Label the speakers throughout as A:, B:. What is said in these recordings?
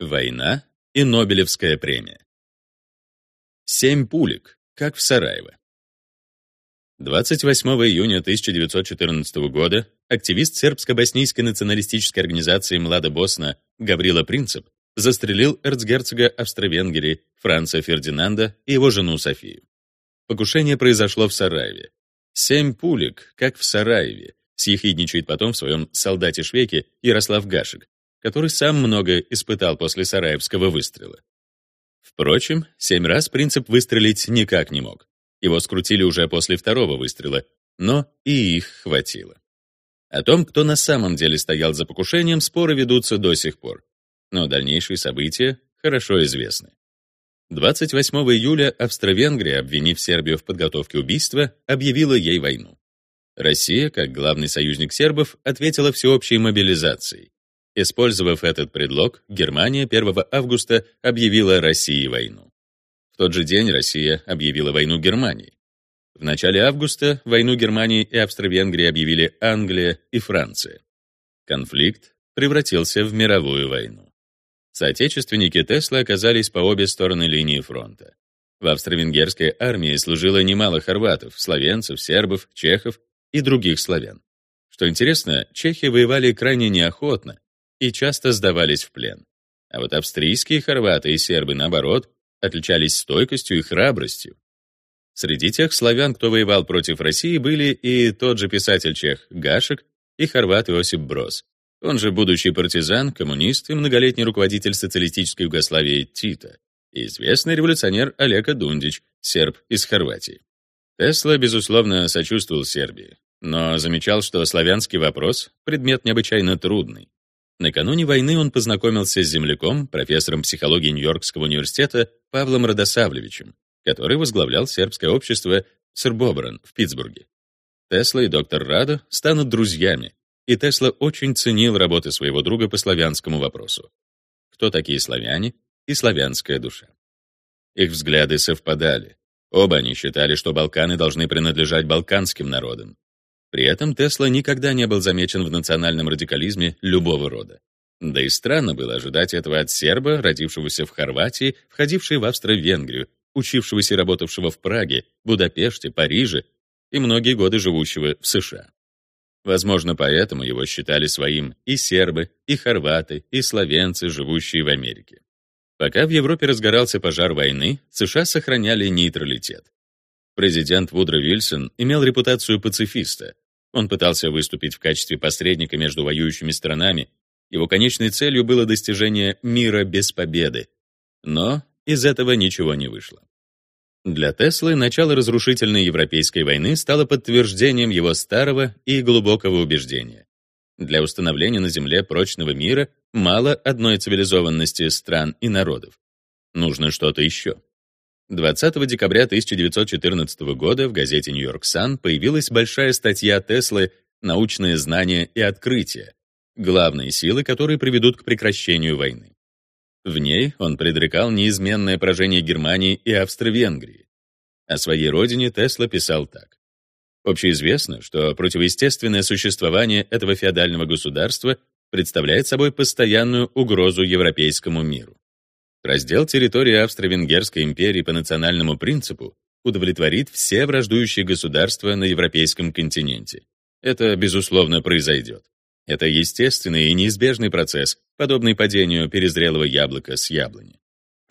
A: Война и Нобелевская премия. Семь пулек, как в Сараево. 28 июня 1914 года активист сербско-боснийской националистической организации «Млада Босна» Гаврила Принцип застрелил эрцгерцога Австро-Венгрии Франца Фердинанда и его жену Софию. Покушение произошло в Сараеве. Семь пулек, как в Сараеве, съехидничает потом в своем «Солдате-швеке» Ярослав Гашек, который сам много испытал после сараевского выстрела. Впрочем, семь раз принцип выстрелить никак не мог. Его скрутили уже после второго выстрела, но и их хватило. О том, кто на самом деле стоял за покушением, споры ведутся до сих пор. Но дальнейшие события хорошо известны. 28 июля Австро-Венгрия, обвинив Сербию в подготовке убийства, объявила ей войну. Россия, как главный союзник сербов, ответила всеобщей мобилизацией. Использовав этот предлог, Германия 1 августа объявила России войну. В тот же день Россия объявила войну Германии. В начале августа войну Германии и Австро-Венгрии объявили Англия и Франция. Конфликт превратился в мировую войну. Соотечественники Тесла оказались по обе стороны линии фронта. В австро-венгерской армии служило немало хорватов, словенцев, сербов, чехов и других славян. Что интересно, чехи воевали крайне неохотно и часто сдавались в плен. А вот австрийские хорваты и сербы, наоборот, отличались стойкостью и храбростью. Среди тех славян, кто воевал против России, были и тот же писатель-чех Гашек и хорват Иосип Брос, он же будущий партизан, коммунист и многолетний руководитель социалистической Югославии Тита, и известный революционер Олег Дундич, серб из Хорватии. Тесла, безусловно, сочувствовал Сербии, но замечал, что славянский вопрос — предмет необычайно трудный. Накануне войны он познакомился с земляком, профессором психологии Нью-Йоркского университета Павлом Родосавлевичем, который возглавлял сербское общество Србобран в Питтсбурге. Тесла и доктор Радо станут друзьями, и Тесла очень ценил работы своего друга по славянскому вопросу. Кто такие славяне и славянская душа? Их взгляды совпадали. Оба они считали, что Балканы должны принадлежать балканским народам, при этом Тесла никогда не был замечен в национальном радикализме любого рода. Да и странно было ожидать этого от серба, родившегося в Хорватии, входившего в Австро-Венгрию, учившегося и работавшего в Праге, Будапеште, Париже и многие годы живущего в США. Возможно, поэтому его считали своим и сербы, и хорваты, и словенцы, живущие в Америке. Пока в Европе разгорался пожар войны, США сохраняли нейтралитет. Президент Вудро Вильсон имел репутацию пацифиста. Он пытался выступить в качестве посредника между воюющими странами. Его конечной целью было достижение мира без победы. Но из этого ничего не вышло. Для Теслы начало разрушительной европейской войны стало подтверждением его старого и глубокого убеждения. Для установления на Земле прочного мира мало одной цивилизованности стран и народов. Нужно что-то еще. 20 декабря 1914 года в газете «Нью-Йорк Сан» появилась большая статья Теслы «Научные знания и открытия», главные силы, которые приведут к прекращению войны. В ней он предрекал неизменное поражение Германии и Австро-Венгрии. О своей родине Тесла писал так. Общеизвестно, что противоестественное существование этого феодального государства представляет собой постоянную угрозу европейскому миру. Раздел территории Австро-Венгерской империи по национальному принципу удовлетворит все враждующие государства на европейском континенте. Это, безусловно, произойдет. Это естественный и неизбежный процесс, подобный падению перезрелого яблока с яблони.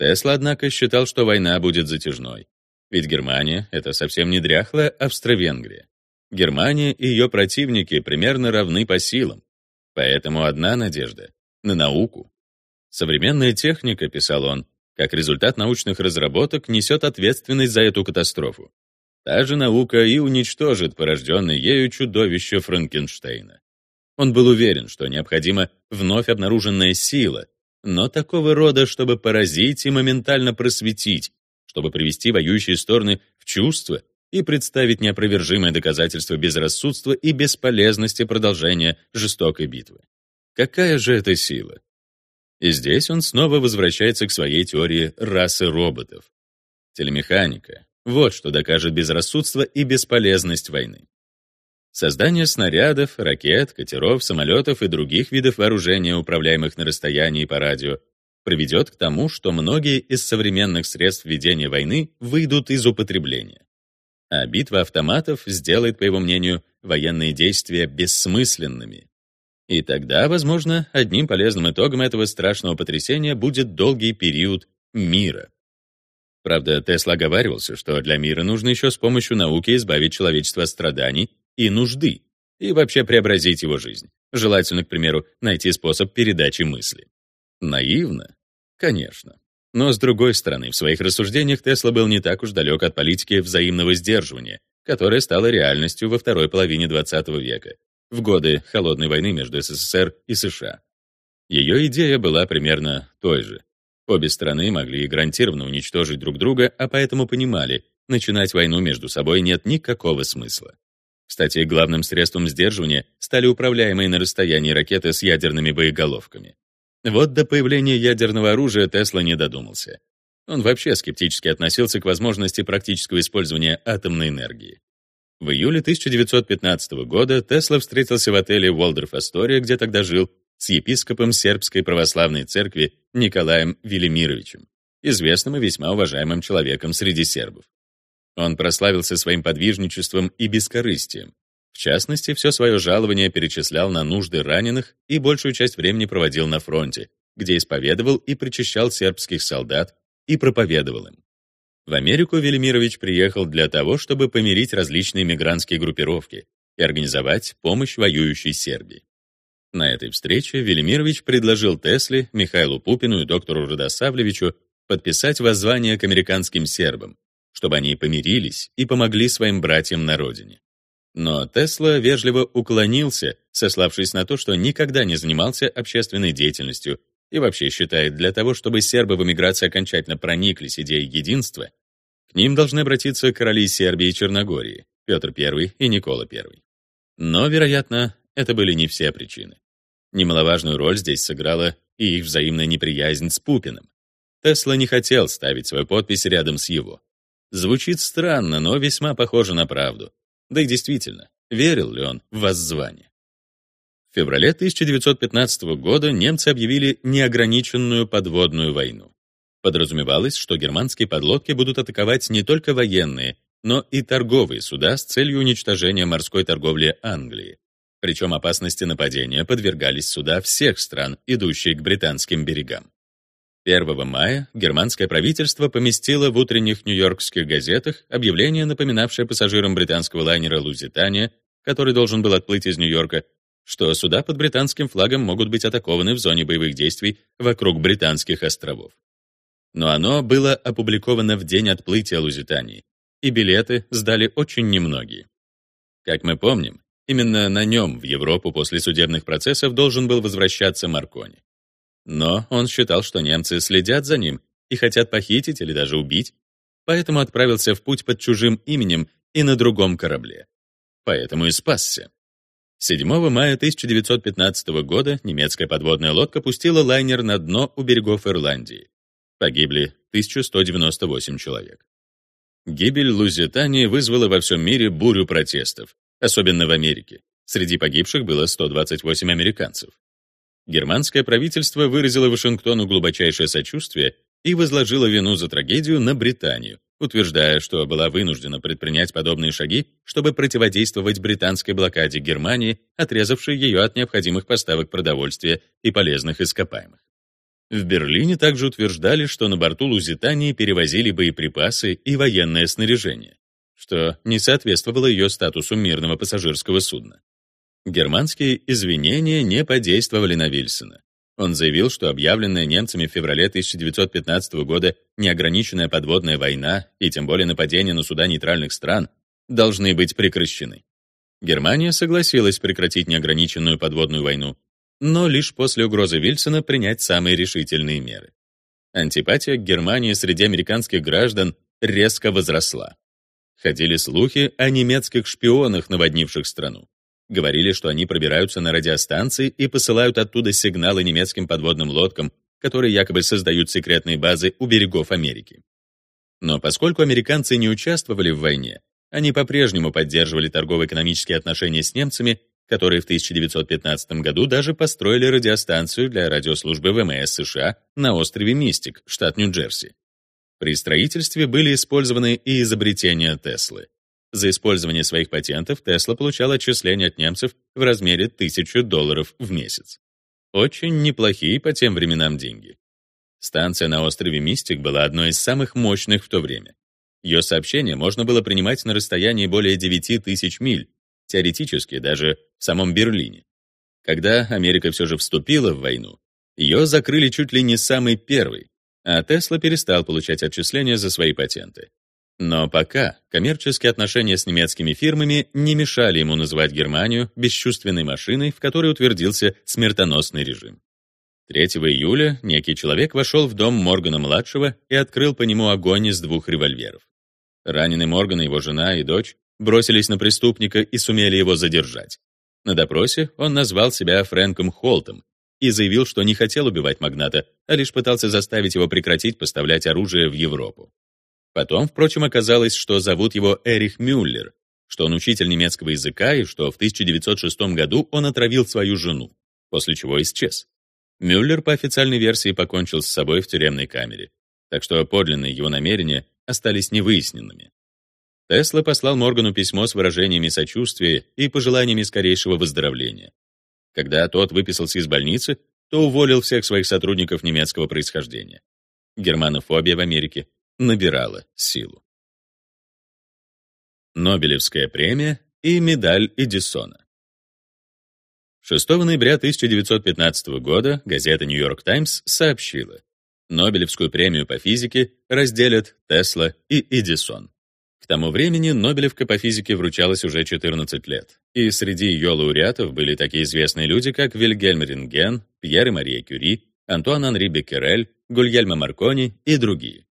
A: Тесла, однако, считал, что война будет затяжной. Ведь Германия — это совсем не дряхлая Австро-Венгрия. Германия и ее противники примерно равны по силам. Поэтому одна надежда — на науку, Современная техника, писал он, как результат научных разработок несет ответственность за эту катастрофу. Та же наука и уничтожит порожденное ею чудовище Франкенштейна. Он был уверен, что необходима вновь обнаруженная сила, но такого рода, чтобы поразить и моментально просветить, чтобы привести воюющие стороны в чувство и представить неопровержимое доказательство безрассудства и бесполезности продолжения жестокой битвы. Какая же это сила? И здесь он снова возвращается к своей теории расы роботов. Телемеханика — вот что докажет безрассудство и бесполезность войны. Создание снарядов, ракет, катеров, самолетов и других видов вооружения, управляемых на расстоянии по радио, приведет к тому, что многие из современных средств ведения войны выйдут из употребления. А битва автоматов сделает, по его мнению, военные действия бессмысленными. И тогда, возможно, одним полезным итогом этого страшного потрясения будет долгий период мира. Правда, Тесла оговаривался, что для мира нужно еще с помощью науки избавить человечество от страданий и нужды, и вообще преобразить его жизнь. Желательно, к примеру, найти способ передачи мысли. Наивно? Конечно. Но, с другой стороны, в своих рассуждениях Тесла был не так уж далек от политики взаимного сдерживания, которая стала реальностью во второй половине XX века, в годы Холодной войны между СССР и США. Ее идея была примерно той же. Обе страны могли гарантированно уничтожить друг друга, а поэтому понимали, начинать войну между собой нет никакого смысла. Кстати, главным средством сдерживания стали управляемые на расстоянии ракеты с ядерными боеголовками. Вот до появления ядерного оружия Тесла не додумался. Он вообще скептически относился к возможности практического использования атомной энергии. В июле 1915 года Тесла встретился в отеле Уолдорф Астория, где тогда жил, с епископом Сербской православной церкви Николаем Велимировичем, известным и весьма уважаемым человеком среди сербов. Он прославился своим подвижничеством и бескорыстием. В частности, все свое жалование перечислял на нужды раненых и большую часть времени проводил на фронте, где исповедовал и причащал сербских солдат и проповедовал им. В Америку Велимирович приехал для того, чтобы помирить различные мигрантские группировки и организовать помощь воюющей Сербии. На этой встрече Велимирович предложил Тесле, Михаилу Пупину и доктору Родосавлевичу подписать воззвание к американским сербам, чтобы они помирились и помогли своим братьям на родине. Но Тесла вежливо уклонился, сославшись на то, что никогда не занимался общественной деятельностью и вообще считает, для того, чтобы сербы в эмиграции окончательно прониклись идеей единства, к ним должны обратиться короли Сербии и Черногории, Петр I и Никола I. Но, вероятно, это были не все причины. Немаловажную роль здесь сыграла и их взаимная неприязнь с Пупиным. Тесла не хотел ставить свою подпись рядом с его. Звучит странно, но весьма похоже на правду. Да и действительно, верил ли он в воззвание? В феврале 1915 года немцы объявили неограниченную подводную войну. Подразумевалось, что германские подлодки будут атаковать не только военные, но и торговые суда с целью уничтожения морской торговли Англии. Причем опасности нападения подвергались суда всех стран, идущие к британским берегам. 1 мая германское правительство поместило в утренних нью-йоркских газетах объявление, напоминавшее пассажирам британского лайнера «Лузитания», который должен был отплыть из Нью-Йорка, что суда под британским флагом могут быть атакованы в зоне боевых действий вокруг британских островов но оно было опубликовано в день отплытия Лузитании, и билеты сдали очень немногие. Как мы помним, именно на нем в Европу после судебных процессов должен был возвращаться Маркони. Но он считал, что немцы следят за ним и хотят похитить или даже убить, поэтому отправился в путь под чужим именем и на другом корабле. Поэтому и спасся. 7 мая 1915 года немецкая подводная лодка пустила лайнер на дно у берегов Ирландии. Погибли 1198 человек. Гибель Лузитании вызвала во всем мире бурю протестов, особенно в Америке. Среди погибших было 128 американцев. Германское правительство выразило Вашингтону глубочайшее сочувствие и возложило вину за трагедию на Британию, утверждая, что была вынуждена предпринять подобные шаги, чтобы противодействовать британской блокаде Германии, отрезавшей ее от необходимых поставок продовольствия и полезных ископаемых. В Берлине также утверждали, что на борту Лузитании перевозили боеприпасы и военное снаряжение, что не соответствовало ее статусу мирного пассажирского судна. Германские извинения не подействовали на Вильсона. Он заявил, что объявленная немцами в феврале 1915 года неограниченная подводная война и тем более нападение на суда нейтральных стран должны быть прекращены. Германия согласилась прекратить неограниченную подводную войну, но лишь после угрозы Вильсона принять самые решительные меры. Антипатия к Германии среди американских граждан резко возросла. Ходили слухи о немецких шпионах, наводнивших страну. Говорили, что они пробираются на радиостанции и посылают оттуда сигналы немецким подводным лодкам, которые якобы создают секретные базы у берегов Америки. Но поскольку американцы не участвовали в войне, они по-прежнему поддерживали торгово-экономические отношения с немцами которые в 1915 году даже построили радиостанцию для радиослужбы ВМС США на острове Мистик, штат Нью-Джерси. При строительстве были использованы и изобретения Теслы. За использование своих патентов Тесла получал отчисления от немцев в размере 1000 долларов в месяц. Очень неплохие по тем временам деньги. Станция на острове Мистик была одной из самых мощных в то время. Ее сообщения можно было принимать на расстоянии более 9 тысяч миль, теоретически даже в самом Берлине. Когда Америка все же вступила в войну, ее закрыли чуть ли не самый первый, а Тесла перестал получать отчисления за свои патенты. Но пока коммерческие отношения с немецкими фирмами не мешали ему называть Германию бесчувственной машиной, в которой утвердился смертоносный режим. 3 июля некий человек вошел в дом Моргана-младшего и открыл по нему огонь из двух револьверов. Раненый Морган и его жена и дочь бросились на преступника и сумели его задержать. На допросе он назвал себя Фрэнком Холтом и заявил, что не хотел убивать магната, а лишь пытался заставить его прекратить поставлять оружие в Европу. Потом, впрочем, оказалось, что зовут его Эрих Мюллер, что он учитель немецкого языка и что в 1906 году он отравил свою жену, после чего исчез. Мюллер по официальной версии покончил с собой в тюремной камере, так что подлинные его намерения остались невыясненными. Тесла послал Моргану письмо с выражениями сочувствия и пожеланиями скорейшего выздоровления. Когда тот выписался из больницы, то уволил всех своих сотрудников немецкого происхождения. Германофобия в Америке набирала силу. Нобелевская премия и медаль Эдисона. 6 ноября 1915 года газета «Нью-Йорк Таймс» сообщила, Нобелевскую премию по физике разделят Тесла и Эдисон. К тому времени Нобелевка по физике вручалась уже 14 лет, и среди ее лауреатов были такие известные люди, как Вильгельм Рентген, Пьер и Мария Кюри, Антуан Анри Беккерель, Гульельмо Маркони и другие.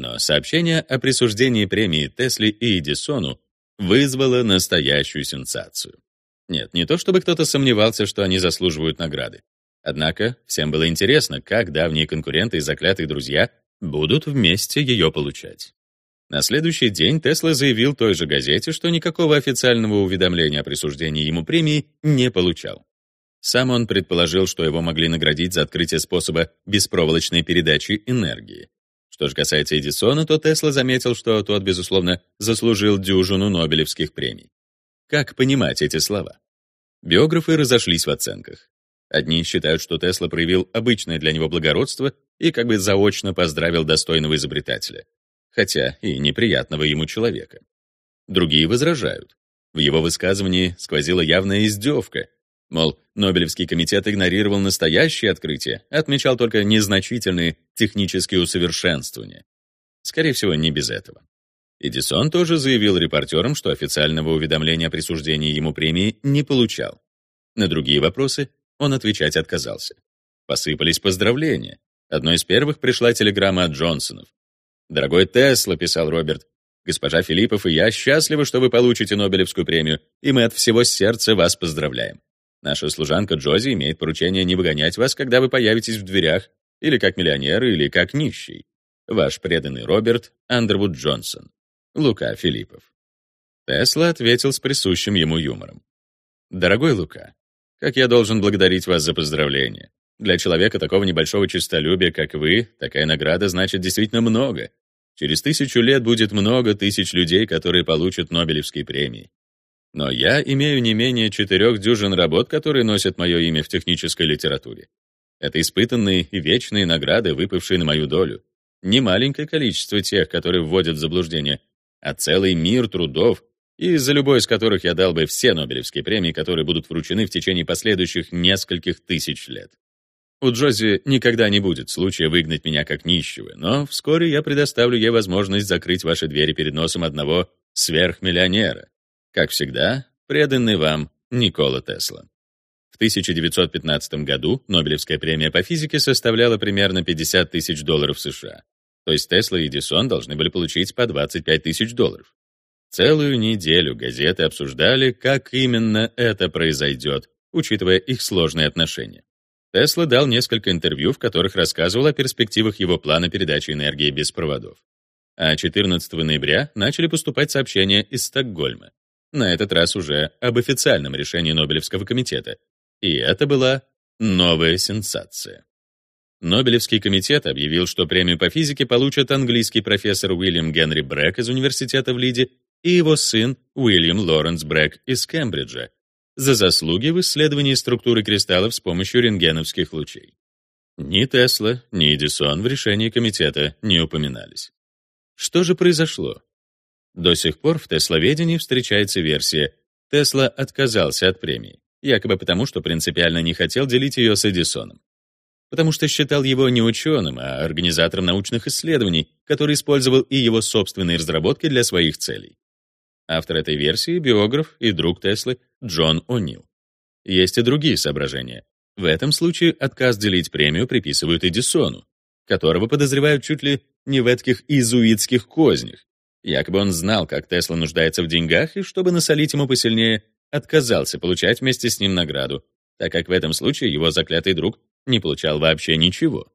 A: Но сообщение о присуждении премии Тесли и Эдисону вызвало настоящую сенсацию. Нет, не то чтобы кто-то сомневался, что они заслуживают награды. Однако всем было интересно, как давние конкуренты и заклятые друзья будут вместе ее получать. На следующий день Тесла заявил той же газете, что никакого официального уведомления о присуждении ему премии не получал. Сам он предположил, что его могли наградить за открытие способа беспроволочной передачи энергии. Что же касается Эдисона, то Тесла заметил, что тот, безусловно, заслужил дюжину Нобелевских премий. Как понимать эти слова? Биографы разошлись в оценках. Одни считают, что Тесла проявил обычное для него благородство и как бы заочно поздравил достойного изобретателя, хотя и неприятного ему человека. Другие возражают. В его высказывании сквозила явная издевка, мол, Нобелевский комитет игнорировал настоящие открытия, отмечал только незначительные технические усовершенствования. Скорее всего, не без этого. Эдисон тоже заявил репортерам, что официального уведомления о присуждении ему премии не получал. На другие вопросы он отвечать отказался. Посыпались поздравления. Одной из первых пришла телеграмма от Джонсонов. «Дорогой Тесла», — писал Роберт, «госпожа Филиппов и я счастливы, что вы получите Нобелевскую премию, и мы от всего сердца вас поздравляем. Наша служанка Джози имеет поручение не выгонять вас, когда вы появитесь в дверях, или как миллионер, или как нищий. Ваш преданный Роберт Андервуд Джонсон. Лука Филиппов». Тесла ответил с присущим ему юмором. «Дорогой Лука, как я должен благодарить вас за поздравление? Для человека такого небольшого честолюбия, как вы, такая награда значит действительно много. Через тысячу лет будет много тысяч людей, которые получат Нобелевские премии. Но я имею не менее четырех дюжин работ, которые носят мое имя в технической литературе. Это испытанные и вечные награды, выпавшие на мою долю. Не маленькое количество тех, которые вводят в заблуждение, а целый мир трудов, и за любой из которых я дал бы все Нобелевские премии, которые будут вручены в течение последующих нескольких тысяч лет. У Джози никогда не будет случая выгнать меня как нищего, но вскоре я предоставлю ей возможность закрыть ваши двери перед носом одного сверхмиллионера. Как всегда, преданный вам Никола Тесла. В 1915 году Нобелевская премия по физике составляла примерно 50 тысяч долларов США. То есть Тесла и Эдисон должны были получить по 25 тысяч долларов. Целую неделю газеты обсуждали, как именно это произойдет, учитывая их сложные отношения. Тесла дал несколько интервью, в которых рассказывал о перспективах его плана передачи энергии без проводов. А 14 ноября начали поступать сообщения из Стокгольма. На этот раз уже об официальном решении Нобелевского комитета. И это была новая сенсация. Нобелевский комитет объявил, что премию по физике получат английский профессор Уильям Генри Брэк из университета в Лиде и его сын Уильям Лоренс Брэк из Кембриджа за заслуги в исследовании структуры кристаллов с помощью рентгеновских лучей. Ни Тесла, ни Эдисон в решении комитета не упоминались. Что же произошло? До сих пор в тесловедении встречается версия «Тесла отказался от премии», якобы потому, что принципиально не хотел делить ее с Эдисоном потому что считал его не ученым, а организатором научных исследований, который использовал и его собственные разработки для своих целей. Автор этой версии — биограф и друг Теслы Джон О'Нил. Есть и другие соображения. В этом случае отказ делить премию приписывают Эдисону, которого подозревают чуть ли не в этих изуитских кознях. Якобы он знал, как Тесла нуждается в деньгах, и чтобы насолить ему посильнее, отказался получать вместе с ним награду, так как в этом случае его заклятый друг не получал вообще ничего.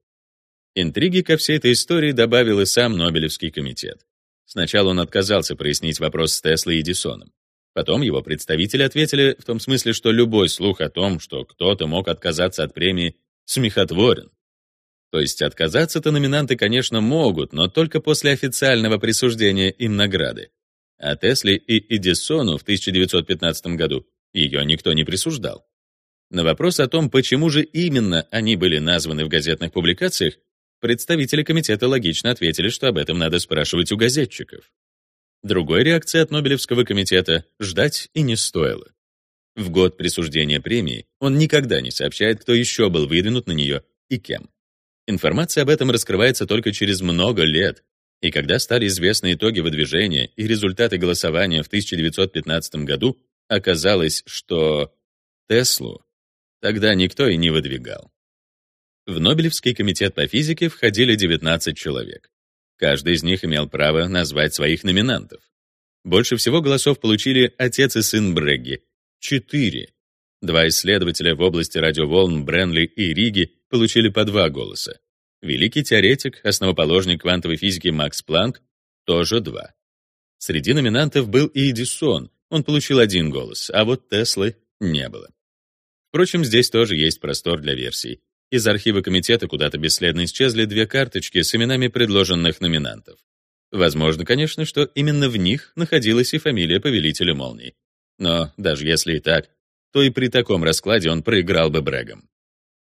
A: Интриги ко всей этой истории добавил и сам Нобелевский комитет. Сначала он отказался прояснить вопрос с Теслой и Эдисоном. Потом его представители ответили в том смысле, что любой слух о том, что кто-то мог отказаться от премии, смехотворен. То есть отказаться-то номинанты, конечно, могут, но только после официального присуждения им награды. А Тесле и Эдисону в 1915 году ее никто не присуждал. На вопрос о том, почему же именно они были названы в газетных публикациях, представители комитета логично ответили, что об этом надо спрашивать у газетчиков. Другой реакции от Нобелевского комитета ждать и не стоило. В год присуждения премии он никогда не сообщает, кто еще был выдвинут на нее и кем. Информация об этом раскрывается только через много лет, и когда стали известны итоги выдвижения и результаты голосования в 1915 году, оказалось, что Теслу Тогда никто и не выдвигал. В Нобелевский комитет по физике входили 19 человек. Каждый из них имел право назвать своих номинантов. Больше всего голосов получили отец и сын Брегги — четыре. Два исследователя в области радиоволн Бренли и Риги получили по два голоса. Великий теоретик, основоположник квантовой физики Макс Планк — тоже два. Среди номинантов был и Эдисон, он получил один голос, а вот Теслы не было. Впрочем, здесь тоже есть простор для версий. Из архива комитета куда-то бесследно исчезли две карточки с именами предложенных номинантов. Возможно, конечно, что именно в них находилась и фамилия повелителя молний. Но даже если и так, то и при таком раскладе он проиграл бы Брэгом.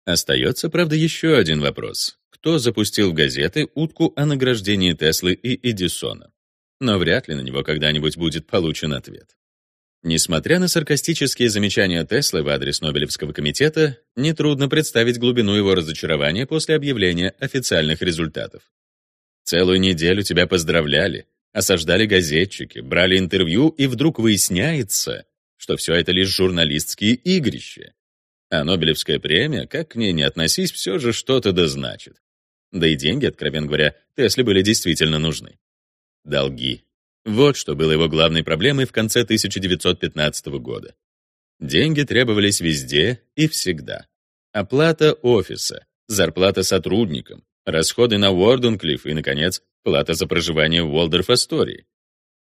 A: Остается, правда, еще один вопрос. Кто запустил в газеты утку о награждении Теслы и Эдисона? Но вряд ли на него когда-нибудь будет получен ответ. Несмотря на саркастические замечания Теслы в адрес Нобелевского комитета, нетрудно представить глубину его разочарования после объявления официальных результатов. Целую неделю тебя поздравляли, осаждали газетчики, брали интервью, и вдруг выясняется, что все это лишь журналистские игрища. А Нобелевская премия, как к ней не относись, все же что-то да значит. Да и деньги, откровенно говоря, Тесле были действительно нужны. Долги. Вот что было его главной проблемой в конце 1915 года. Деньги требовались везде и всегда. Оплата офиса, зарплата сотрудникам, расходы на Уорденклифф и, наконец, плата за проживание в Уолдорф-Астории.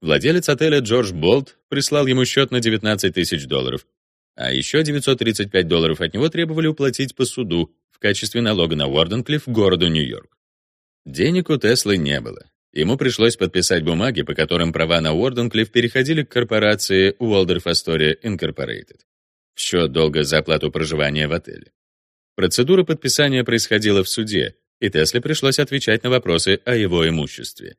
A: Владелец отеля Джордж Болт прислал ему счет на 19 тысяч долларов, а еще 935 долларов от него требовали уплатить по суду в качестве налога на Уорденклифф городу Нью-Йорк. Денег у Теслы не было, Ему пришлось подписать бумаги, по которым права на Уорденклифф переходили к корпорации Waldorf Astoria Incorporated в счет долга за оплату проживания в отеле. Процедура подписания происходила в суде, и Тесле пришлось отвечать на вопросы о его имуществе.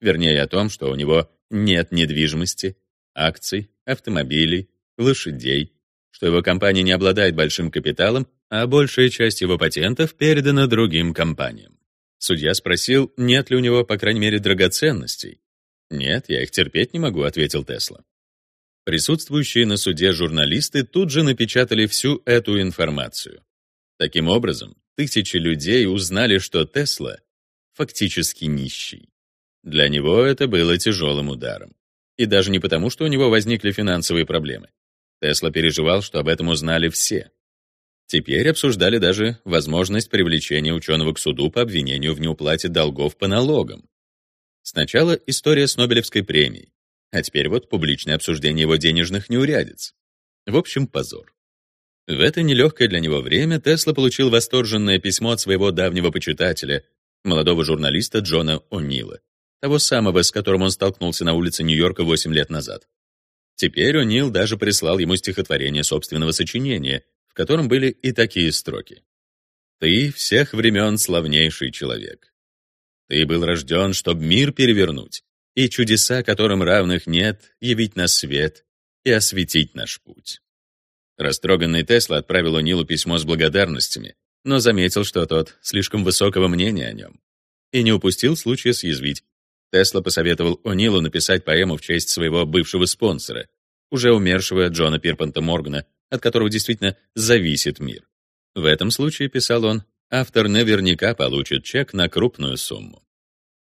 A: Вернее, о том, что у него нет недвижимости, акций, автомобилей, лошадей, что его компания не обладает большим капиталом, а большая часть его патентов передана другим компаниям. Судья спросил, нет ли у него, по крайней мере, драгоценностей. «Нет, я их терпеть не могу», — ответил Тесла. Присутствующие на суде журналисты тут же напечатали всю эту информацию. Таким образом, тысячи людей узнали, что Тесла фактически нищий. Для него это было тяжелым ударом. И даже не потому, что у него возникли финансовые проблемы. Тесла переживал, что об этом узнали все. Теперь обсуждали даже возможность привлечения ученого к суду по обвинению в неуплате долгов по налогам. Сначала история с Нобелевской премией. А теперь вот публичное обсуждение его денежных неурядиц. В общем, позор. В это нелегкое для него время Тесла получил восторженное письмо от своего давнего почитателя, молодого журналиста Джона О'Нила, того самого, с которым он столкнулся на улице Нью-Йорка 8 лет назад. Теперь О'Нил даже прислал ему стихотворение собственного сочинения, в котором были и такие строки. «Ты всех времен славнейший человек. Ты был рожден, чтобы мир перевернуть, и чудеса, которым равных нет, явить на свет и осветить наш путь». Растроганный Тесла отправил О'Нилу письмо с благодарностями, но заметил, что тот слишком высокого мнения о нем. И не упустил случая съязвить. Тесла посоветовал О'Нилу написать поэму в честь своего бывшего спонсора, уже умершего Джона Пирпанта Моргана, от которого действительно зависит мир. В этом случае, писал он, автор наверняка получит чек на крупную сумму.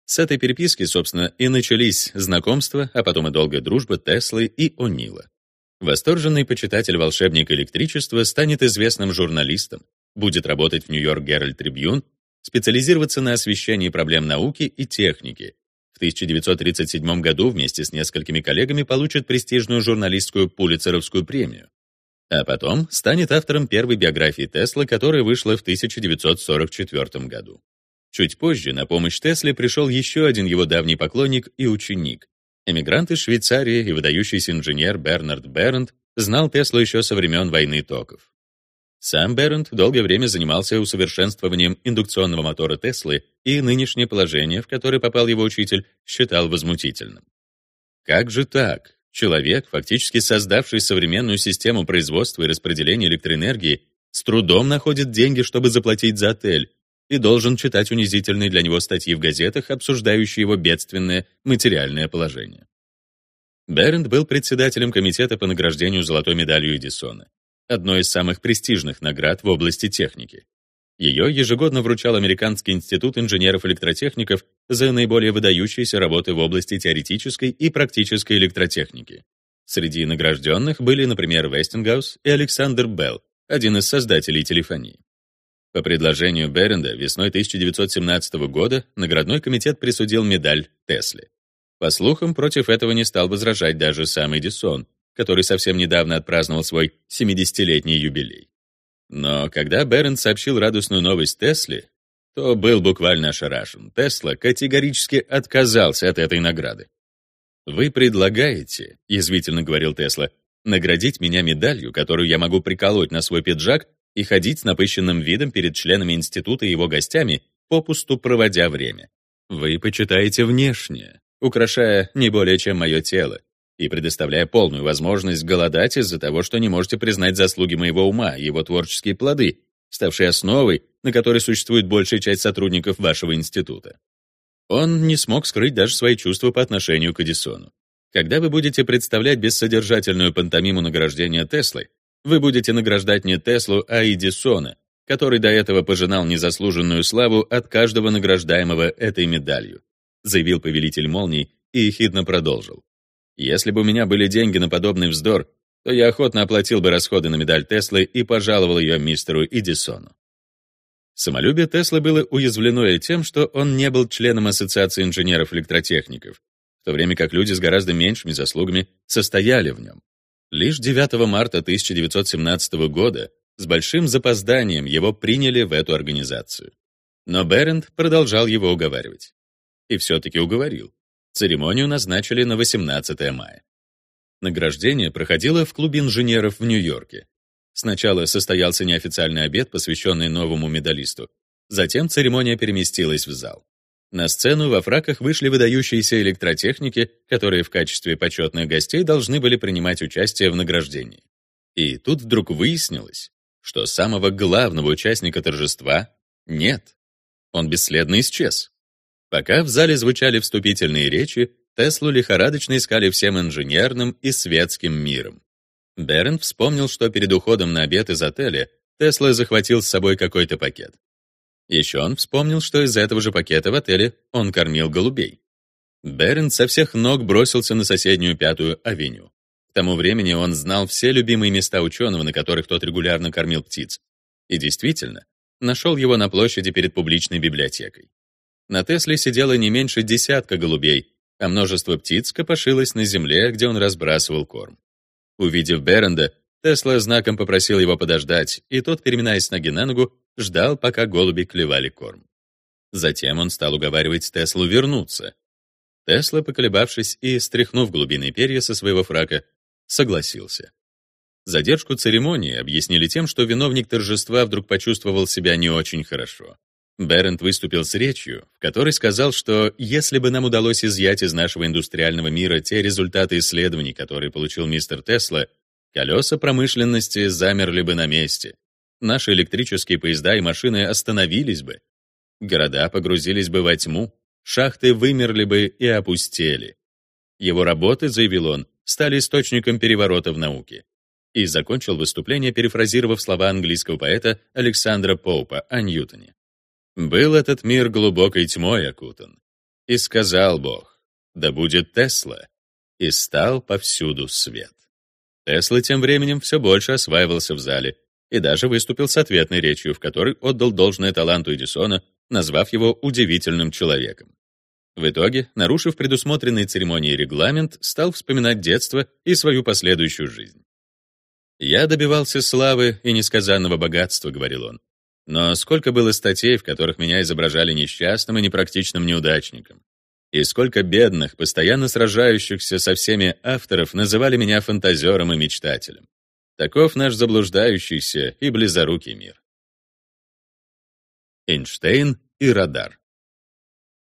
A: С этой переписки, собственно, и начались знакомства, а потом и долгая дружба Теслы и О'Нила. Восторженный почитатель волшебника электричества станет известным журналистом, будет работать в Нью-Йорк Геральд Трибьюн, специализироваться на освещении проблем науки и техники. В 1937 году вместе с несколькими коллегами получит престижную журналистскую Пулитцеровскую премию. А потом станет автором первой биографии Тесла, которая вышла в 1944 году. Чуть позже на помощь Тесле пришел еще один его давний поклонник и ученик, Эмигрант из Швейцарии и выдающийся инженер Бернард Бернт знал Теслу еще со времен войны токов. Сам Бернт долгое время занимался усовершенствованием индукционного мотора Теслы, и нынешнее положение, в которое попал его учитель, считал возмутительным. Как же так? Человек, фактически создавший современную систему производства и распределения электроэнергии, с трудом находит деньги, чтобы заплатить за отель, и должен читать унизительные для него статьи в газетах, обсуждающие его бедственное материальное положение. Берент был председателем комитета по награждению золотой медалью Эдисона, одной из самых престижных наград в области техники. Ее ежегодно вручал Американский институт инженеров-электротехников за наиболее выдающиеся работы в области теоретической и практической электротехники. Среди награжденных были, например, Вестингаус и Александр Белл, один из создателей телефонии. По предложению Беренда весной 1917 года наградной комитет присудил медаль Тесле. По слухам, против этого не стал возражать даже сам Эдисон, который совсем недавно отпраздновал свой 70-летний юбилей. Но когда Беренд сообщил радостную новость Тесле, то был буквально ошарашен. Тесла категорически отказался от этой награды. «Вы предлагаете, — язвительно говорил Тесла, — наградить меня медалью, которую я могу приколоть на свой пиджак и ходить с напыщенным видом перед членами института и его гостями, попусту проводя время. Вы почитаете внешнее, украшая не более чем мое тело, и предоставляя полную возможность голодать из-за того, что не можете признать заслуги моего ума его творческие плоды, ставшие основой, на которой существует большая часть сотрудников вашего института. Он не смог скрыть даже свои чувства по отношению к Эдисону. Когда вы будете представлять бессодержательную пантомиму награждения Теслы, вы будете награждать не Теслу, а Эдисона, который до этого пожинал незаслуженную славу от каждого награждаемого этой медалью, заявил повелитель молний и ехидно продолжил. Если бы у меня были деньги на подобный вздор, то я охотно оплатил бы расходы на медаль Теслы и пожаловал ее мистеру Эдисону. Самолюбие Теслы было уязвлено и тем, что он не был членом Ассоциации инженеров-электротехников, в то время как люди с гораздо меньшими заслугами состояли в нем. Лишь 9 марта 1917 года с большим запозданием его приняли в эту организацию. Но Беренд продолжал его уговаривать. И все-таки уговорил. Церемонию назначили на 18 мая. Награждение проходило в клубе инженеров в Нью-Йорке. Сначала состоялся неофициальный обед, посвященный новому медалисту. Затем церемония переместилась в зал. На сцену во фраках вышли выдающиеся электротехники, которые в качестве почетных гостей должны были принимать участие в награждении. И тут вдруг выяснилось, что самого главного участника торжества нет. Он бесследно исчез. Пока в зале звучали вступительные речи, Теслу лихорадочно искали всем инженерным и светским миром. Берн вспомнил, что перед уходом на обед из отеля Тесла захватил с собой какой-то пакет. Еще он вспомнил, что из этого же пакета в отеле он кормил голубей. Берн со всех ног бросился на соседнюю Пятую авеню. К тому времени он знал все любимые места ученого, на которых тот регулярно кормил птиц. И действительно, нашел его на площади перед публичной библиотекой. На Тесле сидело не меньше десятка голубей, а множество птиц копошилось на земле, где он разбрасывал корм. Увидев Беренда, Тесла знаком попросил его подождать, и тот, переминаясь ноги на ногу, ждал, пока голуби клевали корм. Затем он стал уговаривать Теслу вернуться. Тесла, поколебавшись и стряхнув голубиные перья со своего фрака, согласился. Задержку церемонии объяснили тем, что виновник торжества вдруг почувствовал себя не очень хорошо. Берент выступил с речью, в которой сказал, что если бы нам удалось изъять из нашего индустриального мира те результаты исследований, которые получил мистер Тесла, колеса промышленности замерли бы на месте. Наши электрические поезда и машины остановились бы. Города погрузились бы во тьму, шахты вымерли бы и опустели. Его работы, заявил он, стали источником переворота в науке. И закончил выступление, перефразировав слова английского поэта Александра Поупа о Ньютоне. Был этот мир глубокой тьмой окутан. И сказал Бог, да будет Тесла, и стал повсюду свет. Тесла тем временем все больше осваивался в зале и даже выступил с ответной речью, в которой отдал должное таланту Эдисона, назвав его удивительным человеком. В итоге, нарушив предусмотренный церемонией регламент, стал вспоминать детство и свою последующую жизнь. «Я добивался славы и несказанного богатства», — говорил он. Но сколько было статей, в которых меня изображали несчастным и непрактичным неудачником. И сколько бедных, постоянно сражающихся со всеми авторов называли меня фантазером и мечтателем. Таков наш заблуждающийся и близорукий мир. Эйнштейн и радар.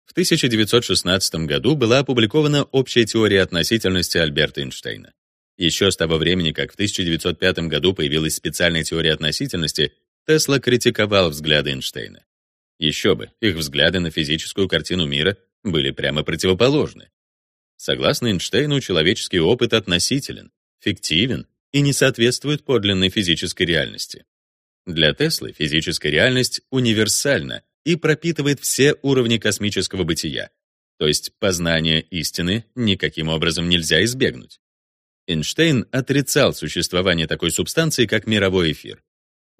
A: В 1916 году была опубликована общая теория относительности Альберта Эйнштейна. Еще с того времени, как в 1905 году появилась специальная теория относительности, Тесла критиковал взгляды Эйнштейна. Еще бы, их взгляды на физическую картину мира были прямо противоположны. Согласно Эйнштейну, человеческий опыт относителен, фиктивен и не соответствует подлинной физической реальности. Для Теслы физическая реальность универсальна и пропитывает все уровни космического бытия, то есть познание истины никаким образом нельзя избегнуть. Эйнштейн отрицал существование такой субстанции, как мировой эфир.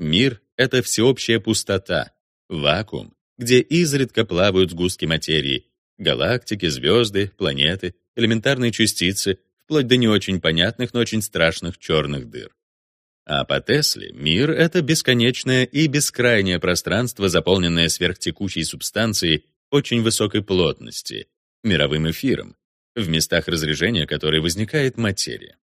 A: Мир — это всеобщая пустота, вакуум, где изредка плавают сгустки материи, галактики, звезды, планеты, элементарные частицы, вплоть до не очень понятных, но очень страшных черных дыр. А по Тесле мир — это бесконечное и бескрайнее пространство, заполненное сверхтекучей субстанцией очень высокой плотности, мировым эфиром, в местах разрежения которой возникает материя.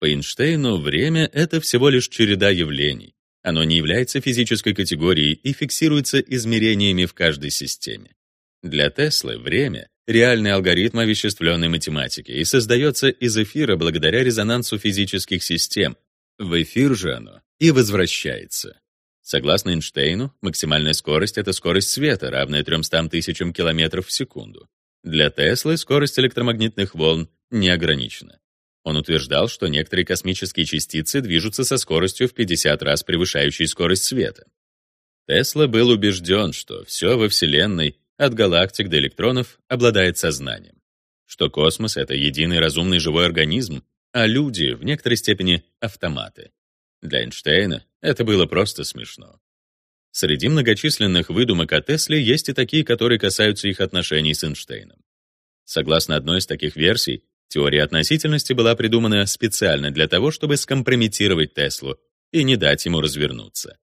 A: По Эйнштейну время — это всего лишь череда явлений, оно не является физической категорией и фиксируется измерениями в каждой системе. Для Теслы время — реальный алгоритм овеществленной математики и создается из эфира благодаря резонансу физических систем. В эфир же оно и возвращается. Согласно Эйнштейну, максимальная скорость — это скорость света, равная 300 тысячам километров в секунду. Для Теслы скорость электромагнитных волн не ограничена. Он утверждал, что некоторые космические частицы движутся со скоростью в 50 раз превышающей скорость света. Тесла был убежден, что все во Вселенной, от галактик до электронов, обладает сознанием, что космос — это единый разумный живой организм, а люди, в некоторой степени, автоматы. Для Эйнштейна это было просто смешно. Среди многочисленных выдумок о Тесле есть и такие, которые касаются их отношений с Эйнштейном. Согласно одной из таких версий, Теория относительности была придумана специально для того, чтобы скомпрометировать Теслу и не дать ему развернуться.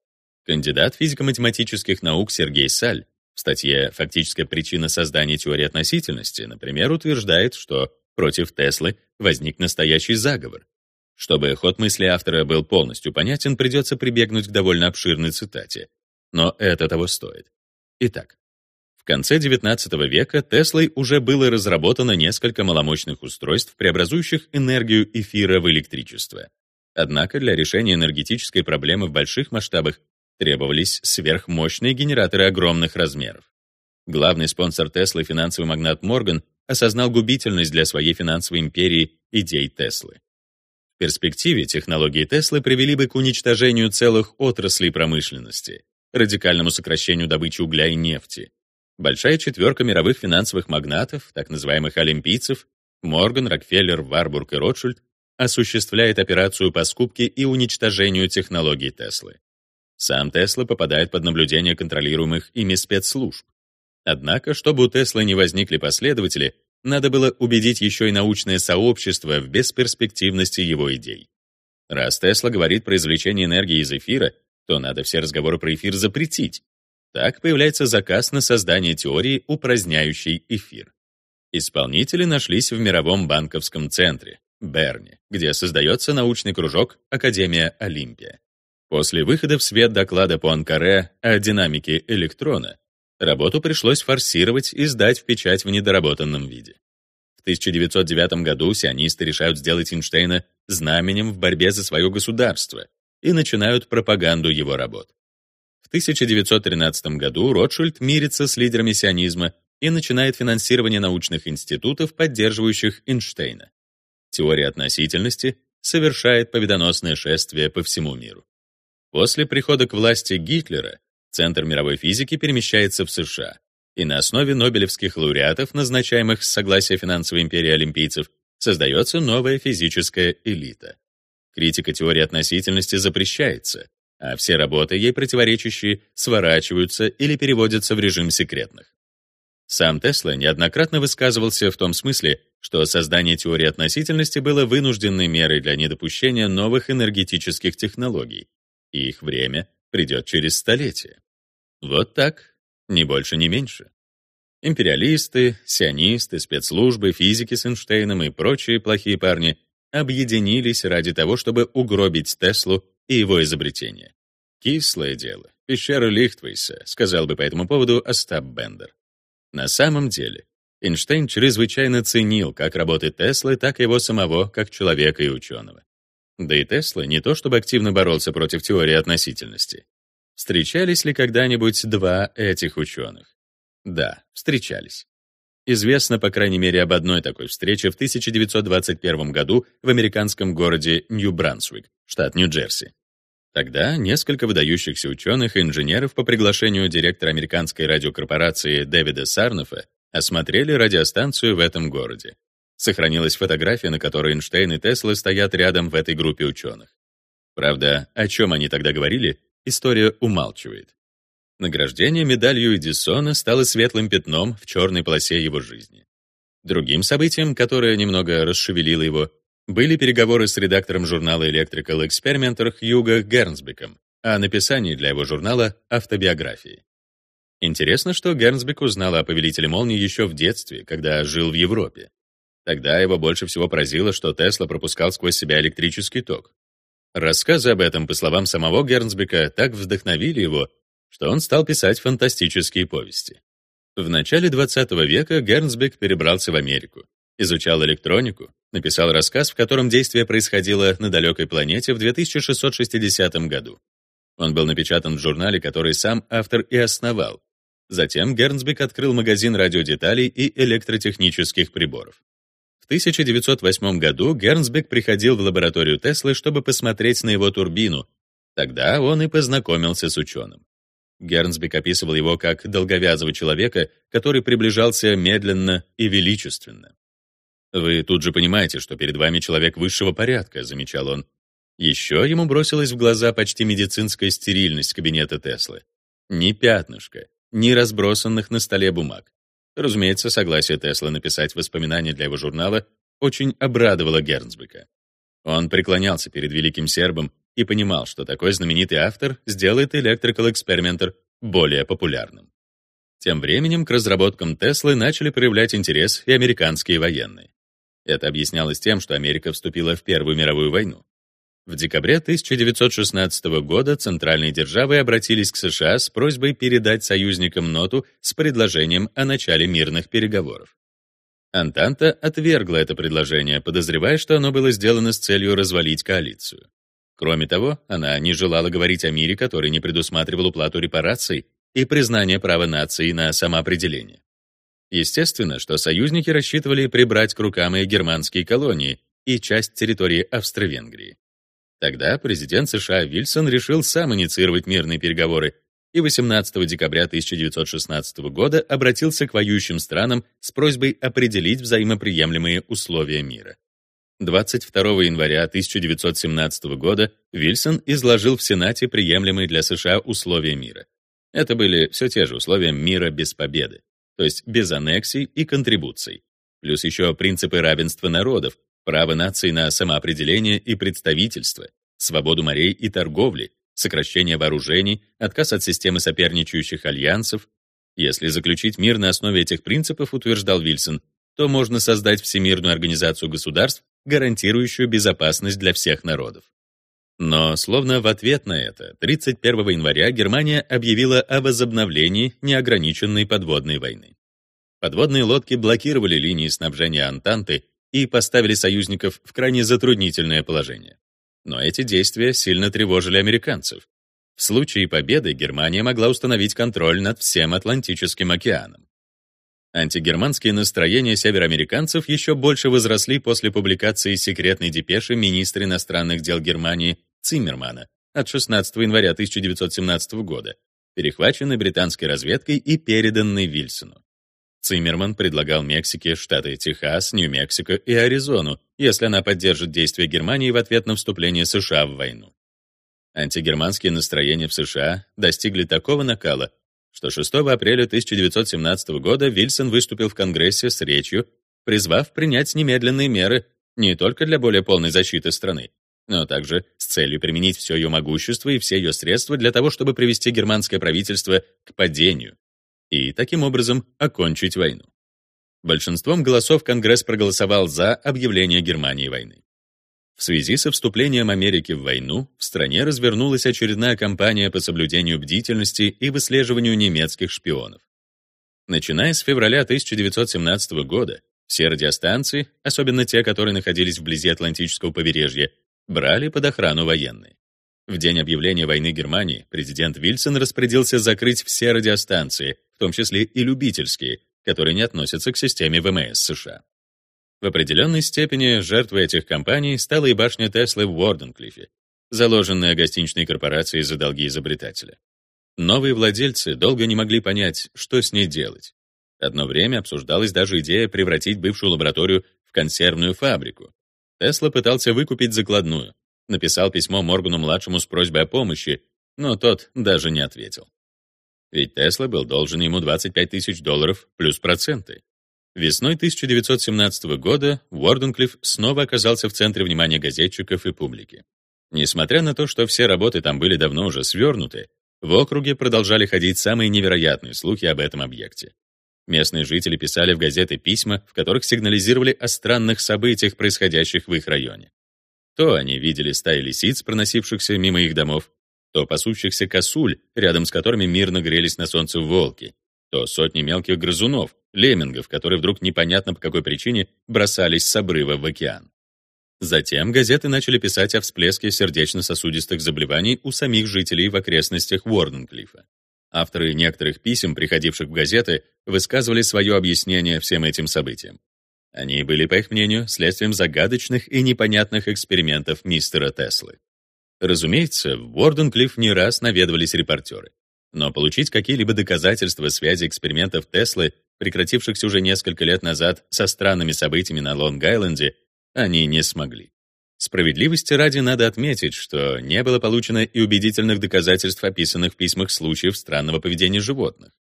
A: Кандидат физико-математических наук Сергей Саль в статье «Фактическая причина создания теории относительности», например, утверждает, что против Теслы возник настоящий заговор. Чтобы ход мысли автора был полностью понятен, придется прибегнуть к довольно обширной цитате. Но это того стоит. Итак, в конце XIX века Теслой уже было разработано несколько маломощных устройств, преобразующих энергию эфира в электричество. Однако для решения энергетической проблемы в больших масштабах требовались сверхмощные генераторы огромных размеров. Главный спонсор Теслы, финансовый магнат Морган, осознал губительность для своей финансовой империи идей Теслы. В перспективе технологии Теслы привели бы к уничтожению целых отраслей промышленности, радикальному сокращению добычи угля и нефти, Большая четверка мировых финансовых магнатов, так называемых олимпийцев, Морган, Рокфеллер, Варбург и Ротшильд, осуществляет операцию по скупке и уничтожению технологий Теслы. Сам Тесла попадает под наблюдение контролируемых ими спецслужб. Однако, чтобы у Теслы не возникли последователи, надо было убедить еще и научное сообщество в бесперспективности его идей. Раз Тесла говорит про извлечение энергии из эфира, то надо все разговоры про эфир запретить. Так появляется заказ на создание теории, упраздняющей эфир. Исполнители нашлись в Мировом банковском центре, Берне, где создается научный кружок Академия Олимпия. После выхода в свет доклада по Анкаре о динамике электрона, работу пришлось форсировать и сдать в печать в недоработанном виде. В 1909 году сионисты решают сделать Эйнштейна знаменем в борьбе за свое государство и начинают пропаганду его работ. В 1913 году Ротшильд мирится с лидерами сионизма и начинает финансирование научных институтов, поддерживающих Эйнштейна. Теория относительности совершает победоносное шествие по всему миру. После прихода к власти Гитлера Центр мировой физики перемещается в США, и на основе нобелевских лауреатов, назначаемых с согласия финансовой империи олимпийцев, создается новая физическая элита. Критика теории относительности запрещается, а все работы, ей противоречащие, сворачиваются или переводятся в режим секретных. Сам Тесла неоднократно высказывался в том смысле, что создание теории относительности было вынужденной мерой для недопущения новых энергетических технологий, и их время придет через столетия. Вот так, ни больше, ни меньше. Империалисты, сионисты, спецслужбы, физики с Эйнштейном и прочие плохие парни объединились ради того, чтобы угробить Теслу и его изобретение. Кислое дело. Пещера Лихтвейса, сказал бы по этому поводу Остап Бендер. На самом деле, Эйнштейн чрезвычайно ценил как работы Теслы, так и его самого, как человека и ученого. Да и Тесла не то чтобы активно боролся против теории относительности. Встречались ли когда-нибудь два этих ученых? Да, встречались. Известно, по крайней мере, об одной такой встрече в 1921 году в американском городе Нью-Брансуик, штат Нью-Джерси. Тогда несколько выдающихся ученых и инженеров по приглашению директора американской радиокорпорации Дэвида Сарнофа осмотрели радиостанцию в этом городе. Сохранилась фотография, на которой Эйнштейн и Тесла стоят рядом в этой группе ученых. Правда, о чем они тогда говорили, история умалчивает. Награждение медалью Эдисона стало светлым пятном в черной полосе его жизни. Другим событием, которое немного расшевелило его, были переговоры с редактором журнала Electrical Experimenter Хьюго Гернсбеком о написании для его журнала автобиографии. Интересно, что Гернсбек узнал о повелителе молнии еще в детстве, когда жил в Европе. Тогда его больше всего поразило, что Тесла пропускал сквозь себя электрический ток. Рассказы об этом, по словам самого Гернсбека, так вдохновили его, что он стал писать фантастические повести. В начале 20 века Гернсбек перебрался в Америку, изучал электронику, написал рассказ, в котором действие происходило на далекой планете в 2660 году. Он был напечатан в журнале, который сам автор и основал. Затем Гернсбек открыл магазин радиодеталей и электротехнических приборов. В 1908 году Гернсбек приходил в лабораторию Теслы, чтобы посмотреть на его турбину. Тогда он и познакомился с ученым. Гернсбек описывал его как долговязого человека, который приближался медленно и величественно. «Вы тут же понимаете, что перед вами человек высшего порядка», — замечал он. Еще ему бросилась в глаза почти медицинская стерильность кабинета Теслы. Ни пятнышка, ни разбросанных на столе бумаг. Разумеется, согласие Тесла написать воспоминания для его журнала очень обрадовало Гернсбека. Он преклонялся перед великим сербом и понимал, что такой знаменитый автор сделает Electrical Experimenter более популярным. Тем временем к разработкам Теслы начали проявлять интерес и американские военные. Это объяснялось тем, что Америка вступила в Первую мировую войну. В декабре 1916 года центральные державы обратились к США с просьбой передать союзникам ноту с предложением о начале мирных переговоров. Антанта отвергла это предложение, подозревая, что оно было сделано с целью развалить коалицию. Кроме того, она не желала говорить о мире, который не предусматривал уплату репараций и признание права нации на самоопределение. Естественно, что союзники рассчитывали прибрать к рукам и германские колонии и часть территории Австро-Венгрии. Тогда президент США Вильсон решил сам инициировать мирные переговоры и 18 декабря 1916 года обратился к воюющим странам с просьбой определить взаимоприемлемые условия мира. 22 января 1917 года Вильсон изложил в Сенате приемлемые для США условия мира. Это были все те же условия мира без победы, то есть без аннексий и контрибуций, Плюс еще принципы равенства народов, право наций на самоопределение и представительство, свободу морей и торговли, сокращение вооружений, отказ от системы соперничающих альянсов. Если заключить мир на основе этих принципов, утверждал Вильсон, то можно создать Всемирную организацию государств, гарантирующую безопасность для всех народов. Но, словно в ответ на это, 31 января Германия объявила о возобновлении неограниченной подводной войны. Подводные лодки блокировали линии снабжения Антанты и поставили союзников в крайне затруднительное положение. Но эти действия сильно тревожили американцев. В случае победы Германия могла установить контроль над всем Атлантическим океаном. Антигерманские настроения североамериканцев еще больше возросли после публикации секретной депеши министра иностранных дел Германии Циммермана от 16 января 1917 года, перехваченной британской разведкой и переданной Вильсону. Циммерман предлагал Мексике штаты Техас, Нью-Мексико и Аризону, если она поддержит действия Германии в ответ на вступление США в войну. Антигерманские настроения в США достигли такого накала, что 6 апреля 1917 года Вильсон выступил в Конгрессе с речью, призвав принять немедленные меры не только для более полной защиты страны, но также с целью применить все ее могущество и все ее средства для того, чтобы привести германское правительство к падению и, таким образом, окончить войну. Большинством голосов Конгресс проголосовал за объявление Германии войны. В связи со вступлением Америки в войну в стране развернулась очередная кампания по соблюдению бдительности и выслеживанию немецких шпионов. Начиная с февраля 1917 года, все радиостанции, особенно те, которые находились вблизи Атлантического побережья, брали под охрану военные. В день объявления войны Германии президент Вильсон распорядился закрыть все радиостанции, в том числе и любительские, которые не относятся к системе ВМС США. В определенной степени жертвой этих компаний стала и башня Теслы в Уорденклифе, заложенная гостиничной корпорацией за долги изобретателя. Новые владельцы долго не могли понять, что с ней делать. Одно время обсуждалась даже идея превратить бывшую лабораторию в консервную фабрику. Тесла пытался выкупить закладную, написал письмо Моргану-младшему с просьбой о помощи, но тот даже не ответил. Ведь Тесла был должен ему 25 тысяч долларов плюс проценты. Весной 1917 года Уорденклифф снова оказался в центре внимания газетчиков и публики. Несмотря на то, что все работы там были давно уже свернуты, в округе продолжали ходить самые невероятные слухи об этом объекте. Местные жители писали в газеты письма, в которых сигнализировали о странных событиях, происходящих в их районе. То они видели стаи лисиц, проносившихся мимо их домов, то пасущихся косуль, рядом с которыми мирно грелись на солнце волки, то сотни мелких грызунов, леммингов, которые вдруг непонятно по какой причине бросались с обрыва в океан. Затем газеты начали писать о всплеске сердечно-сосудистых заболеваний у самих жителей в окрестностях Уорденклифа. Авторы некоторых писем, приходивших в газеты, высказывали свое объяснение всем этим событиям. Они были, по их мнению, следствием загадочных и непонятных экспериментов мистера Теслы. Разумеется, в Уорденклифф не раз наведывались репортеры. Но получить какие-либо доказательства связи экспериментов Теслы, прекратившихся уже несколько лет назад со странными событиями на Лонг-Айленде, они не смогли. Справедливости ради надо отметить, что не было получено и убедительных доказательств, описанных в письмах случаев странного поведения животных.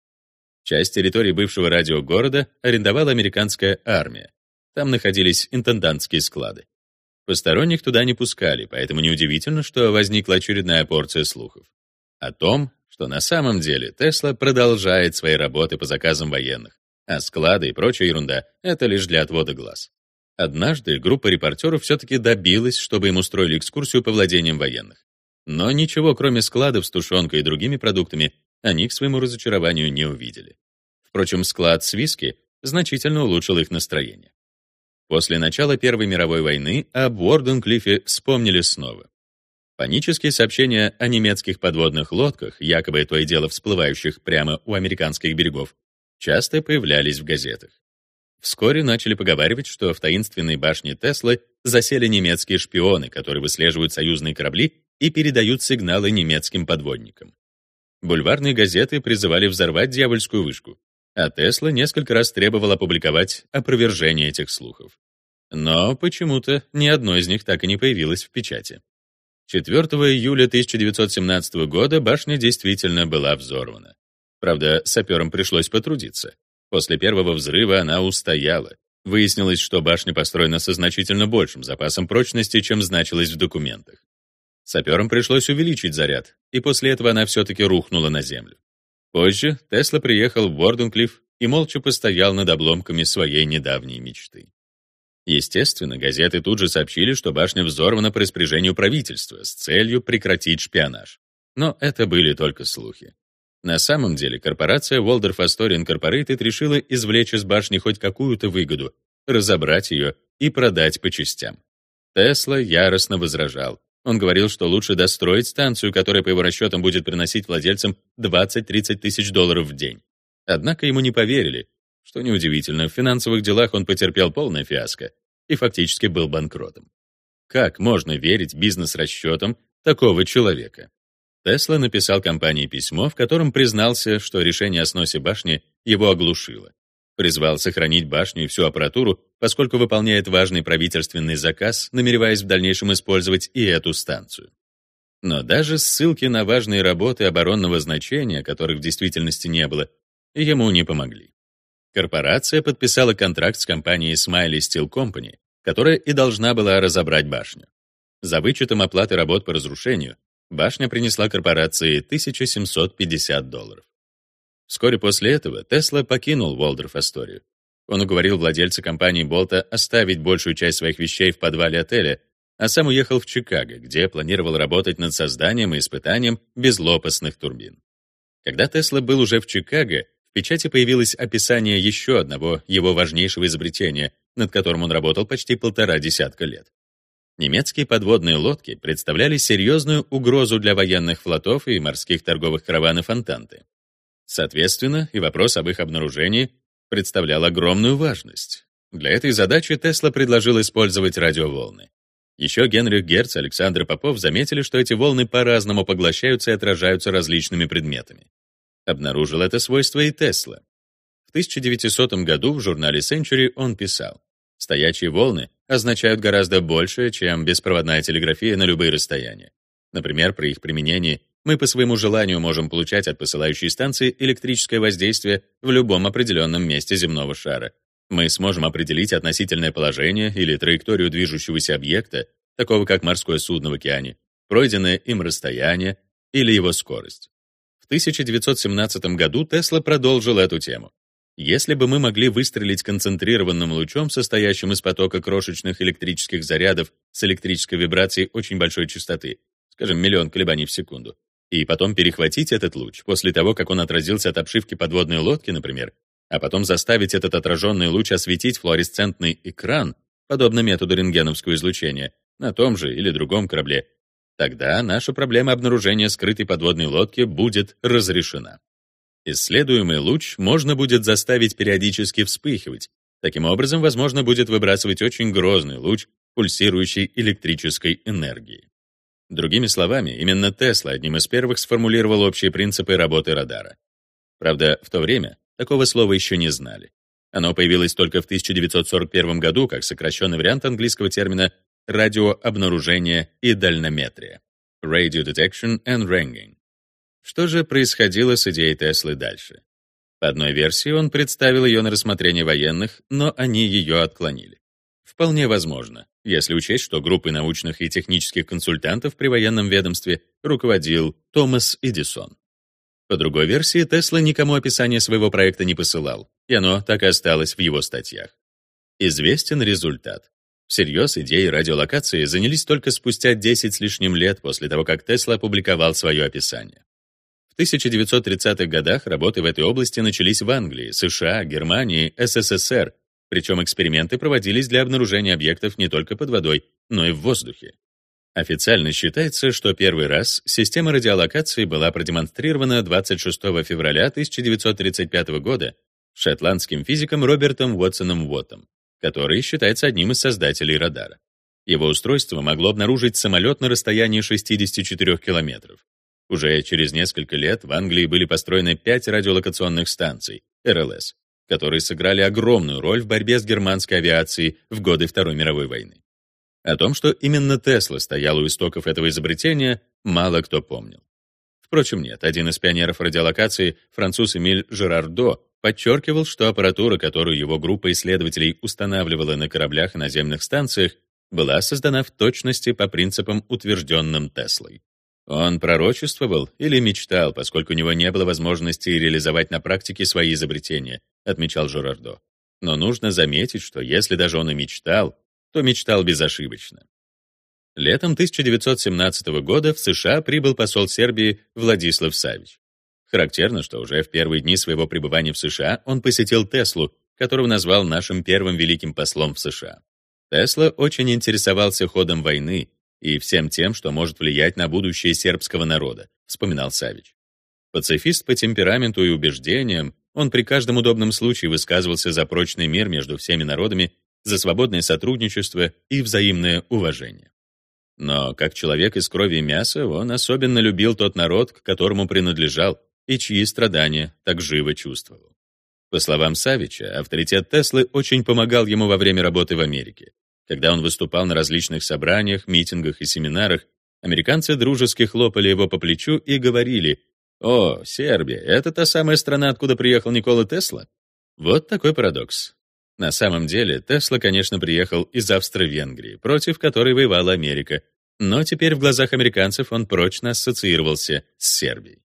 A: Часть территории бывшего радиогорода арендовала американская армия. Там находились интендантские склады. Посторонних туда не пускали, поэтому неудивительно, что возникла очередная порция слухов. О том, что на самом деле Тесла продолжает свои работы по заказам военных, а склады и прочая ерунда — это лишь для отвода глаз. Однажды группа репортеров все-таки добилась, чтобы им устроили экскурсию по владениям военных. Но ничего, кроме складов с тушенкой и другими продуктами, они к своему разочарованию не увидели. Впрочем, склад с виски значительно улучшил их настроение. После начала Первой мировой войны об Уорденклиффе вспомнили снова. Панические сообщения о немецких подводных лодках, якобы то и дело всплывающих прямо у американских берегов, часто появлялись в газетах. Вскоре начали поговаривать, что в таинственной башне Теслы засели немецкие шпионы, которые выслеживают союзные корабли и передают сигналы немецким подводникам. Бульварные газеты призывали взорвать дьявольскую вышку, а Тесла несколько раз требовал опубликовать опровержение этих слухов. Но почему-то ни одно из них так и не появилось в печати. 4 июля 1917 года башня действительно была взорвана. Правда, саперам пришлось потрудиться. После первого взрыва она устояла, Выяснилось, что башня построена со значительно большим запасом прочности, чем значилось в документах. Саперам пришлось увеличить заряд, и после этого она все-таки рухнула на землю. Позже Тесла приехал в Борденклифф и молча постоял над обломками своей недавней мечты. Естественно, газеты тут же сообщили, что башня взорвана по распоряжению правительства с целью прекратить шпионаж. Но это были только слухи. На самом деле корпорация Waldorf Astoria Incorporated решила извлечь из башни хоть какую-то выгоду, разобрать ее и продать по частям. Тесла яростно возражал. Он говорил, что лучше достроить станцию, которая, по его расчетам, будет приносить владельцам 20-30 тысяч долларов в день. Однако ему не поверили, что неудивительно, в финансовых делах он потерпел полное фиаско и фактически был банкротом. Как можно верить бизнес-расчетам такого человека? Тесла написал компании письмо, в котором признался, что решение о сносе башни его оглушило. Призвал сохранить башню и всю аппаратуру, поскольку выполняет важный правительственный заказ, намереваясь в дальнейшем использовать и эту станцию. Но даже ссылки на важные работы оборонного значения, которых в действительности не было, ему не помогли. Корпорация подписала контракт с компанией Smiley Steel Company, которая и должна была разобрать башню. За вычетом оплаты работ по разрушению башня принесла корпорации 1750 долларов. Вскоре после этого Тесла покинул Волдорф Асторию. Он уговорил владельца компании Болта оставить большую часть своих вещей в подвале отеля, а сам уехал в Чикаго, где планировал работать над созданием и испытанием безлопастных турбин. Когда Тесла был уже в Чикаго, печати появилось описание еще одного его важнейшего изобретения, над которым он работал почти полтора десятка лет. Немецкие подводные лодки представляли серьезную угрозу для военных флотов и морских торговых караванов Антанты. Соответственно, и вопрос об их обнаружении представлял огромную важность. Для этой задачи Тесла предложил использовать радиоволны. Еще Генрих Герц и Александр Попов заметили, что эти волны по-разному поглощаются и отражаются различными предметами. Обнаружил это свойство и Тесла. В 1900 году в журнале Century он писал, «Стоячие волны означают гораздо большее, чем беспроводная телеграфия на любые расстояния. Например, при их применении мы по своему желанию можем получать от посылающей станции электрическое воздействие в любом определенном месте земного шара. Мы сможем определить относительное положение или траекторию движущегося объекта, такого как морское судно в океане, пройденное им расстояние или его скорость. В 1917 году Тесла продолжил эту тему. Если бы мы могли выстрелить концентрированным лучом, состоящим из потока крошечных электрических зарядов с электрической вибрацией очень большой частоты, скажем, миллион колебаний в секунду, и потом перехватить этот луч после того, как он отразился от обшивки подводной лодки, например, а потом заставить этот отраженный луч осветить флуоресцентный экран, подобно методу рентгеновского излучения, на том же или другом корабле, тогда наша проблема обнаружения скрытой подводной лодки будет разрешена. Исследуемый луч можно будет заставить периодически вспыхивать. Таким образом, возможно будет выбрасывать очень грозный луч пульсирующей электрической энергии. Другими словами, именно Тесла одним из первых сформулировал общие принципы работы радара. Правда, в то время такого слова еще не знали. Оно появилось только в 1941 году как сокращенный вариант английского термина радиообнаружение и дальнометрия Radio Detection and Ranging. Что же происходило с идеей Теслы дальше? По одной версии, он представил ее на рассмотрение военных, но они ее отклонили. Вполне возможно, если учесть, что группой научных и технических консультантов при военном ведомстве руководил Томас Эдисон. По другой версии, Тесла никому описание своего проекта не посылал, и оно так и осталось в его статьях. Известен результат. Всерьез идеей радиолокации занялись только спустя 10 с лишним лет после того, как Тесла опубликовал свое описание. В 1930-х годах работы в этой области начались в Англии, США, Германии, СССР, причем эксперименты проводились для обнаружения объектов не только под водой, но и в воздухе. Официально считается, что первый раз система радиолокации была продемонстрирована 26 февраля 1935 года шотландским физиком Робертом Уотсоном Уоттом, который считается одним из создателей радара. Его устройство могло обнаружить самолет на расстоянии 64 километров. Уже через несколько лет в Англии были построены пять радиолокационных станций, РЛС, которые сыграли огромную роль в борьбе с германской авиацией в годы Второй мировой войны. О том, что именно Тесла стоял у истоков этого изобретения, мало кто помнил. Впрочем, нет, один из пионеров радиолокации, француз Эмиль Жерардо, подчеркивал, что аппаратура, которую его группа исследователей устанавливала на кораблях и наземных станциях, была создана в точности по принципам, утвержденным Теслой. Он пророчествовал или мечтал, поскольку у него не было возможности реализовать на практике свои изобретения, отмечал Жерардо. Но нужно заметить, что если даже он и мечтал, то мечтал безошибочно. Летом 1917 года в США прибыл посол Сербии Владислав Савич. Характерно, что уже в первые дни своего пребывания в США он посетил Теслу, которого назвал нашим первым великим послом в США. Тесла очень интересовался ходом войны и всем тем, что может влиять на будущее сербского народа, вспоминал Савич. Пацифист по темпераменту и убеждениям, он при каждом удобном случае высказывался за прочный мир между всеми народами, за свободное сотрудничество и взаимное уважение. Но как человек из крови и мяса, он особенно любил тот народ, к которому принадлежал, и чьи страдания так живо чувствовал. По словам Савича, авторитет Теслы очень помогал ему во время работы в Америке. Когда он выступал на различных собраниях, митингах и семинарах, американцы дружески хлопали его по плечу и говорили «О, Сербия, это та самая страна, откуда приехал Никола Тесла?» Вот такой парадокс. На самом деле, Тесла, конечно, приехал из Австро-Венгрии, против которой воевала Америка, но теперь в глазах американцев он прочно ассоциировался с Сербией.